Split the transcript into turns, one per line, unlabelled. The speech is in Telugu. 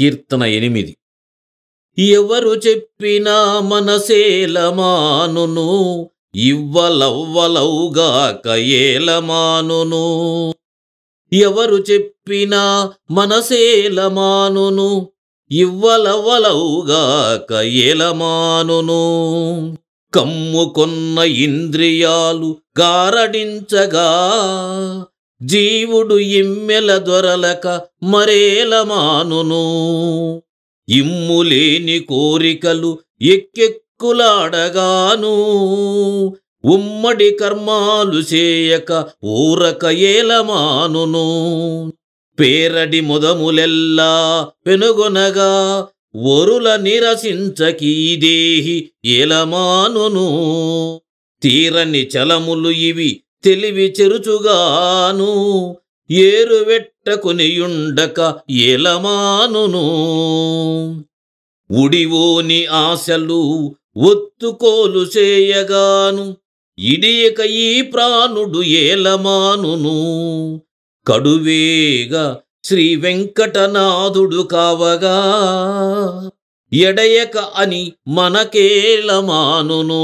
కీర్తన ఎనిమిది. ఎవరు చెప్పినా మనసేలమానును ఇవ్వలవ్వలవుగాక ఏలమానును. ఎవరు చెప్పినా మనసేలమానును ఇవ్వలవ్వలవుగాక ఏలమానును. కమ్ముకొన్న ఇంద్రియాలు గారడించగా జీవుడు ఇమ్మెల దొరలక మరేలమానును ఇమ్ములేని కోరికలు ఎక్కెక్కులాడగాను. ఉమ్మడి కర్మాలు చేయక ఊరక ఏలమానును పేరడి ముదములెల్లా పెనుగొనగా ఒరుల నిరసించకీదేహి ఏలమానును తీరని చలములు ఇవి తెలివి చెరుచుగాను ఏరువెట్టకునియుండక ఏలమానును. ఉడివోని ఆశలు ఒత్తుకోలు చేయగాను ఇడియక ఈ ప్రాణుడు ఏలమానును. కడువేగా శ్రీ వెంకటనాథుడు కావగా ఎడయక అని మనకేలమానును.